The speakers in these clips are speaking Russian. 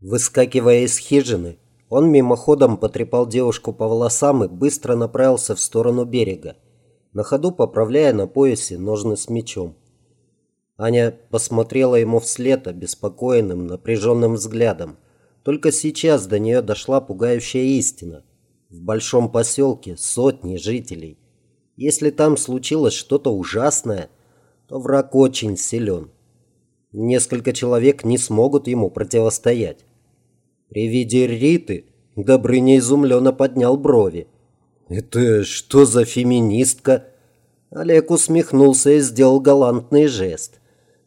Выскакивая из хижины, он мимоходом потрепал девушку по волосам и быстро направился в сторону берега, на ходу поправляя на поясе ножны с мечом. Аня посмотрела ему вслед обеспокоенным, напряженным взглядом. Только сейчас до нее дошла пугающая истина. В большом поселке сотни жителей. Если там случилось что-то ужасное, то враг очень силен. Несколько человек не смогут ему противостоять. При виде Риты Добрыня изумленно поднял брови. «Это что за феминистка?» Олег усмехнулся и сделал галантный жест.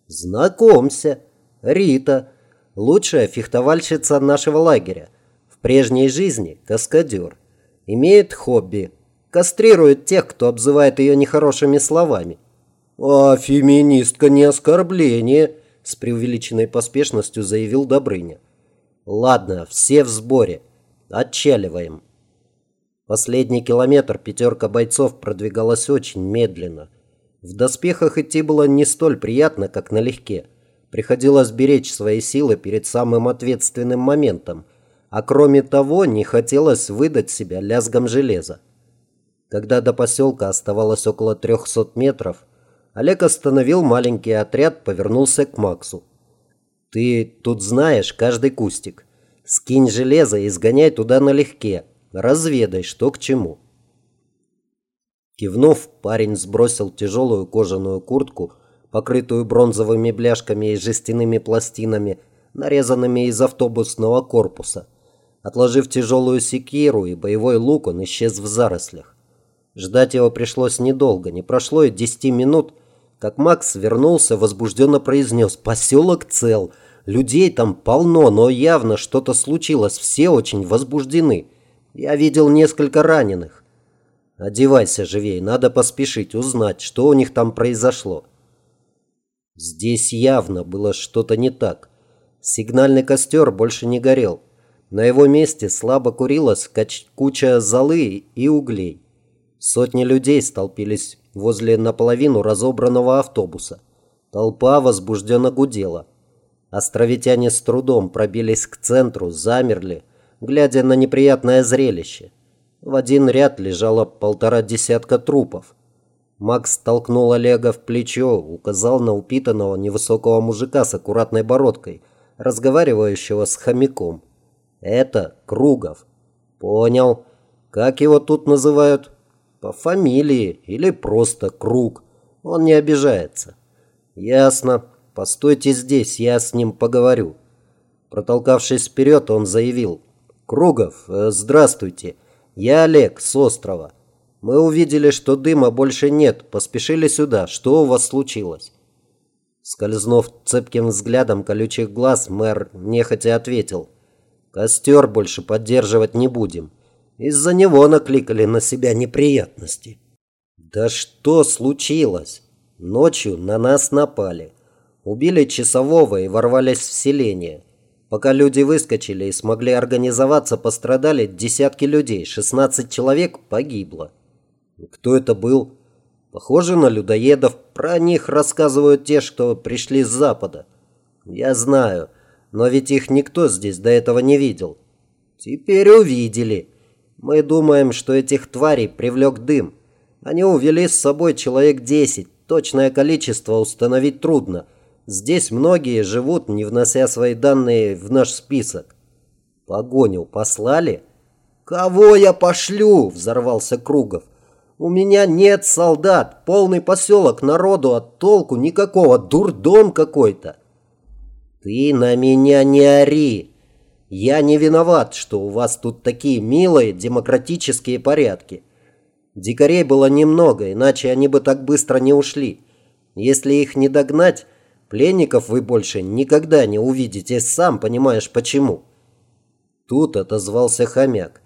«Знакомься, Рита, лучшая фехтовальщица нашего лагеря. В прежней жизни каскадер. Имеет хобби. Кастрирует тех, кто обзывает ее нехорошими словами». «А феминистка не оскорбление», – с преувеличенной поспешностью заявил Добрыня. Ладно, все в сборе. Отчаливаем. Последний километр пятерка бойцов продвигалась очень медленно. В доспехах идти было не столь приятно, как налегке. Приходилось беречь свои силы перед самым ответственным моментом. А кроме того, не хотелось выдать себя лязгом железа. Когда до поселка оставалось около 300 метров, Олег остановил маленький отряд, повернулся к Максу. Ты тут знаешь каждый кустик. Скинь железо и сгоняй туда налегке. Разведай, что к чему. Кивнув, парень сбросил тяжелую кожаную куртку, покрытую бронзовыми бляшками и жестяными пластинами, нарезанными из автобусного корпуса. Отложив тяжелую секиру и боевой лук, он исчез в зарослях. Ждать его пришлось недолго, не прошло и десяти минут, как Макс вернулся, возбужденно произнес «Поселок цел! Людей там полно, но явно что-то случилось, все очень возбуждены. Я видел несколько раненых». «Одевайся живей, надо поспешить, узнать, что у них там произошло». Здесь явно было что-то не так. Сигнальный костер больше не горел. На его месте слабо курилась куча золы и углей. Сотни людей столпились возле наполовину разобранного автобуса. Толпа возбужденно гудела. Островитяне с трудом пробились к центру, замерли, глядя на неприятное зрелище. В один ряд лежало полтора десятка трупов. Макс толкнул Олега в плечо, указал на упитанного невысокого мужика с аккуратной бородкой, разговаривающего с хомяком. «Это Кругов». «Понял. Как его тут называют?» По фамилии или просто Круг. Он не обижается. Ясно. Постойте здесь, я с ним поговорю. Протолкавшись вперед, он заявил. Кругов, э, здравствуйте. Я Олег с острова. Мы увидели, что дыма больше нет. Поспешили сюда. Что у вас случилось? Скользнув цепким взглядом колючих глаз, мэр нехотя ответил. Костер больше поддерживать не будем. Из-за него накликали на себя неприятности. Да что случилось? Ночью на нас напали. Убили часового и ворвались в селение. Пока люди выскочили и смогли организоваться, пострадали десятки людей. 16 человек погибло. Кто это был? Похоже на людоедов. Про них рассказывают те, что пришли с запада. Я знаю, но ведь их никто здесь до этого не видел. Теперь увидели. Мы думаем, что этих тварей привлек дым. Они увели с собой человек десять. Точное количество установить трудно. Здесь многие живут, не внося свои данные в наш список. Погоню послали? Кого я пошлю? Взорвался Кругов. У меня нет солдат, полный поселок народу, от толку никакого, дурдом какой-то. Ты на меня не ори, я не виноват, что у вас тут такие милые демократические порядки. Дикарей было немного, иначе они бы так быстро не ушли. Если их не догнать, пленников вы больше никогда не увидите, сам понимаешь почему. Тут отозвался хомяк.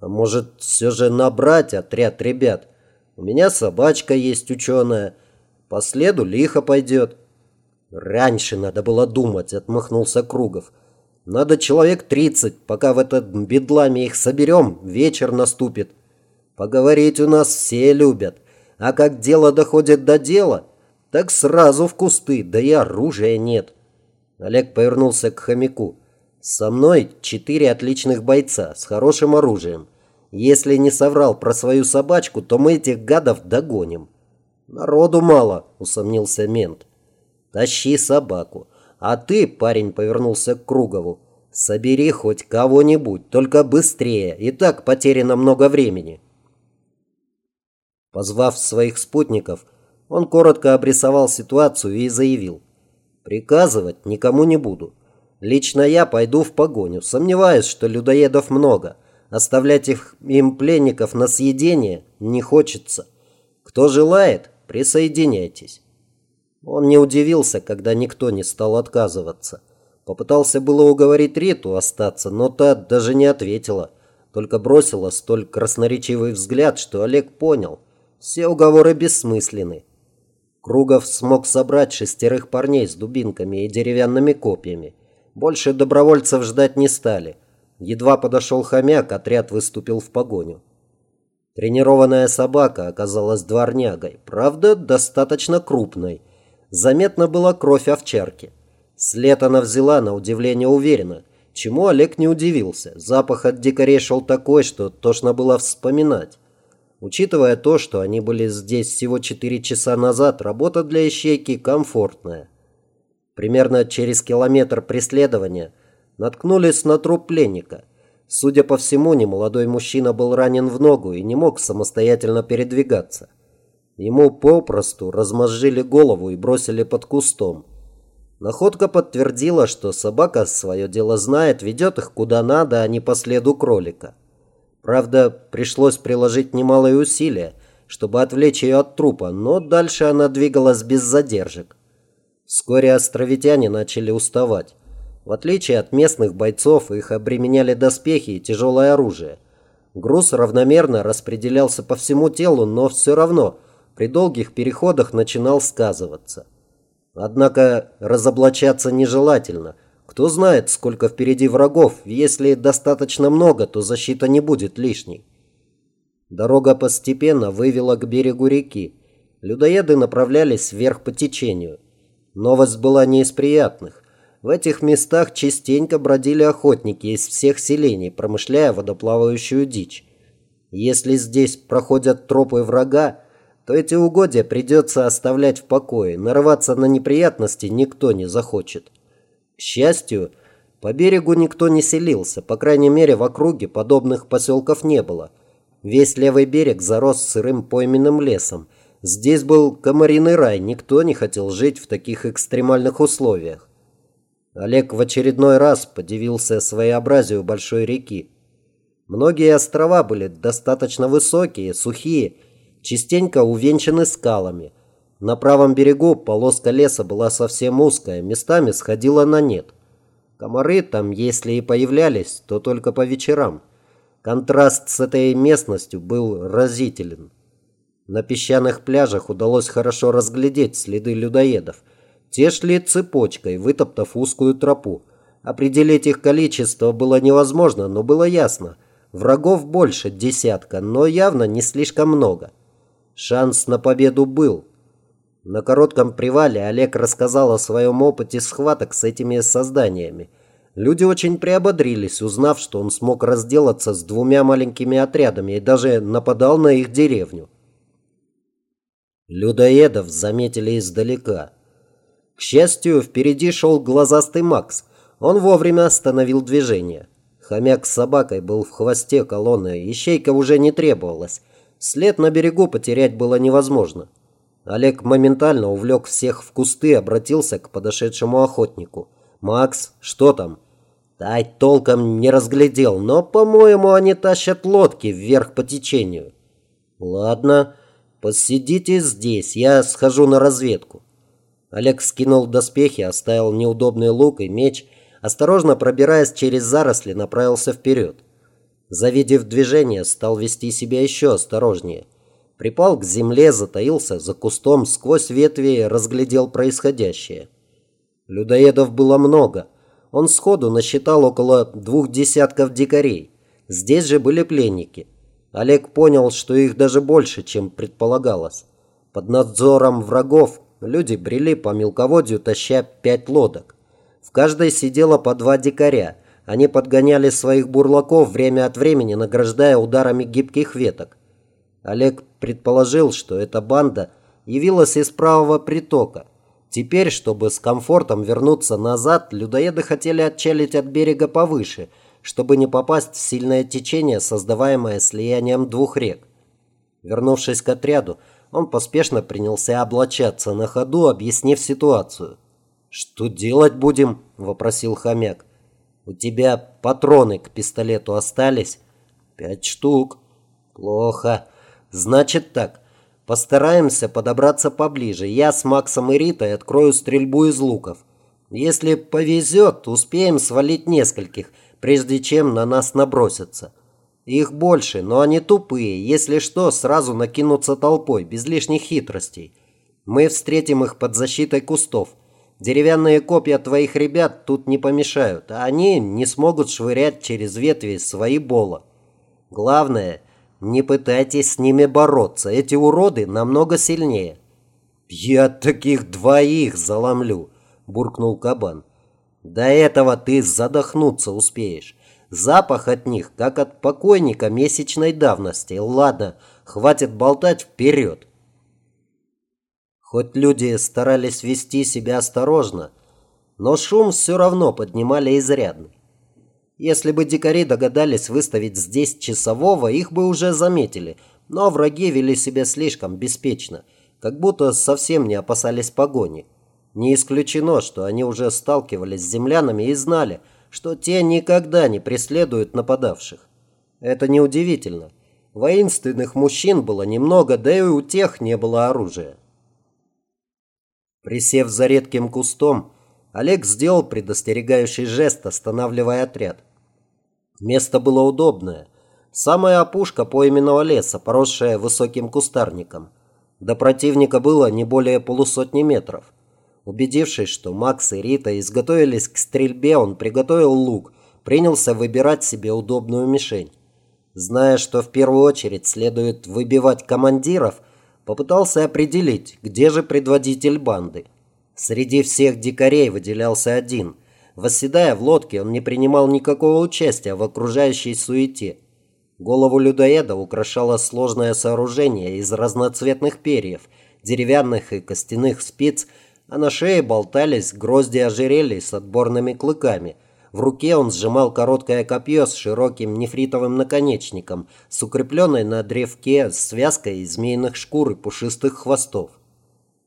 А может, все же набрать отряд ребят? У меня собачка есть ученая. По следу лихо пойдет. Раньше надо было думать, отмахнулся Кругов. Надо человек тридцать, пока в этот бедламе их соберем, вечер наступит. Поговорить у нас все любят, а как дело доходит до дела, так сразу в кусты, да и оружия нет. Олег повернулся к хомяку. Со мной четыре отличных бойца с хорошим оружием. Если не соврал про свою собачку, то мы этих гадов догоним. Народу мало, усомнился мент. Тащи собаку. А ты, парень повернулся к Кругову, собери хоть кого-нибудь, только быстрее. И так потеряно много времени. Позвав своих спутников, он коротко обрисовал ситуацию и заявил. «Приказывать никому не буду. Лично я пойду в погоню. Сомневаюсь, что людоедов много. Оставлять их, им пленников на съедение не хочется. Кто желает, присоединяйтесь». Он не удивился, когда никто не стал отказываться. Попытался было уговорить Риту остаться, но та даже не ответила. Только бросила столь красноречивый взгляд, что Олег понял. Все уговоры бессмысленны. Кругов смог собрать шестерых парней с дубинками и деревянными копьями. Больше добровольцев ждать не стали. Едва подошел хомяк, отряд выступил в погоню. Тренированная собака оказалась дворнягой, правда, достаточно крупной. Заметно была кровь овчарки. След она взяла на удивление уверенно, чему Олег не удивился. Запах от дикарей шел такой, что тошно было вспоминать. Учитывая то, что они были здесь всего 4 часа назад, работа для ищейки комфортная. Примерно через километр преследования наткнулись на труп пленника. Судя по всему, немолодой мужчина был ранен в ногу и не мог самостоятельно передвигаться. Ему попросту размозжили голову и бросили под кустом. Находка подтвердила, что собака свое дело знает, ведет их куда надо, а не по следу кролика. Правда, пришлось приложить немалые усилия, чтобы отвлечь ее от трупа, но дальше она двигалась без задержек. Вскоре островитяне начали уставать. В отличие от местных бойцов, их обременяли доспехи и тяжелое оружие. Груз равномерно распределялся по всему телу, но все равно при долгих переходах начинал сказываться. Однако разоблачаться нежелательно. Кто знает, сколько впереди врагов. Если достаточно много, то защита не будет лишней. Дорога постепенно вывела к берегу реки. Людоеды направлялись вверх по течению. Новость была не из приятных. В этих местах частенько бродили охотники из всех селений, промышляя водоплавающую дичь. Если здесь проходят тропы врага, то эти угодья придется оставлять в покое. Нарываться на неприятности никто не захочет. Счастью, по берегу никто не селился, по крайней мере в округе подобных поселков не было. Весь левый берег зарос сырым пойменным лесом, Здесь был комариный рай, никто не хотел жить в таких экстремальных условиях. Олег в очередной раз подивился своеобразию большой реки. Многие острова были достаточно высокие, сухие, частенько увенчаны скалами. На правом берегу полоска леса была совсем узкая, местами сходила на нет. Комары там, если и появлялись, то только по вечерам. Контраст с этой местностью был разителен. На песчаных пляжах удалось хорошо разглядеть следы людоедов. Те шли цепочкой, вытоптав узкую тропу. Определить их количество было невозможно, но было ясно. Врагов больше десятка, но явно не слишком много. Шанс на победу был. На коротком привале Олег рассказал о своем опыте схваток с этими созданиями. Люди очень приободрились, узнав, что он смог разделаться с двумя маленькими отрядами и даже нападал на их деревню. Людоедов заметили издалека. К счастью, впереди шел глазастый Макс. Он вовремя остановил движение. Хомяк с собакой был в хвосте колонны, ищейка уже не требовалась. След на берегу потерять было невозможно. Олег моментально увлек всех в кусты обратился к подошедшему охотнику. «Макс, что там?» «Тай толком не разглядел, но, по-моему, они тащат лодки вверх по течению». «Ладно». «Посидите здесь, я схожу на разведку». Олег скинул доспехи, оставил неудобный лук и меч, осторожно пробираясь через заросли, направился вперед. Завидев движение, стал вести себя еще осторожнее. Припал к земле, затаился за кустом, сквозь ветви разглядел происходящее. Людоедов было много. Он сходу насчитал около двух десятков дикарей. Здесь же были пленники – Олег понял, что их даже больше, чем предполагалось. Под надзором врагов люди брели по мелководью, таща пять лодок. В каждой сидело по два дикаря. Они подгоняли своих бурлаков время от времени, награждая ударами гибких веток. Олег предположил, что эта банда явилась из правого притока. Теперь, чтобы с комфортом вернуться назад, людоеды хотели отчалить от берега повыше, чтобы не попасть в сильное течение, создаваемое слиянием двух рек. Вернувшись к отряду, он поспешно принялся облачаться на ходу, объяснив ситуацию. «Что делать будем?» – вопросил хомяк. У тебя патроны к пистолету остались? Пять штук. Плохо. Значит так. Постараемся подобраться поближе. Я с Максом и Ритой открою стрельбу из луков. Если повезет, успеем свалить нескольких, прежде чем на нас набросятся. Их больше, но они тупые. Если что, сразу накинутся толпой, без лишних хитростей. Мы встретим их под защитой кустов. Деревянные копья твоих ребят тут не помешают, а они не смогут швырять через ветви свои бола. Главное, не пытайтесь с ними бороться, эти уроды намного сильнее. «Я таких двоих заломлю», – буркнул кабан. «До этого ты задохнуться успеешь. Запах от них, как от покойника месячной давности. Ладно, хватит болтать вперед». Хоть люди старались вести себя осторожно, но шум все равно поднимали изрядный. Если бы дикари догадались выставить здесь часового, их бы уже заметили, но враги вели себя слишком беспечно, как будто совсем не опасались погони. Не исключено, что они уже сталкивались с землянами и знали, что те никогда не преследуют нападавших. Это неудивительно. Воинственных мужчин было немного, да и у тех не было оружия. Присев за редким кустом, Олег сделал предостерегающий жест, останавливая отряд. Место было удобное. Самая опушка пойменного леса, поросшая высоким кустарником. До противника было не более полусотни метров. Убедившись, что Макс и Рита изготовились к стрельбе, он приготовил лук, принялся выбирать себе удобную мишень. Зная, что в первую очередь следует выбивать командиров, Попытался определить, где же предводитель банды. Среди всех дикарей выделялся один. Восседая в лодке, он не принимал никакого участия в окружающей суете. Голову людоеда украшало сложное сооружение из разноцветных перьев, деревянных и костяных спиц, а на шее болтались грозди ожерелий с отборными клыками – в руке он сжимал короткое копье с широким нефритовым наконечником, с укрепленной на древке связкой из змеиных шкур и пушистых хвостов.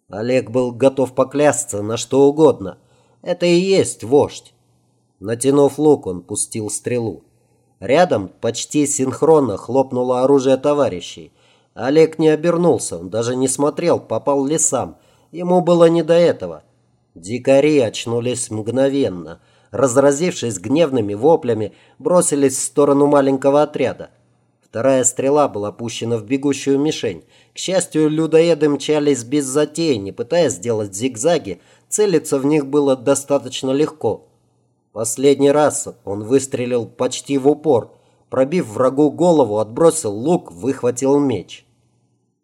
Олег был готов поклясться на что угодно. Это и есть вождь. Натянув лук, он пустил стрелу. Рядом почти синхронно хлопнуло оружие товарищей. Олег не обернулся, он даже не смотрел, попал ли сам. Ему было не до этого. Дикари очнулись мгновенно – разразившись гневными воплями, бросились в сторону маленького отряда. Вторая стрела была пущена в бегущую мишень. К счастью, людоеды мчались без затей, не пытаясь сделать зигзаги, целиться в них было достаточно легко. Последний раз он выстрелил почти в упор. Пробив врагу голову, отбросил лук, выхватил меч.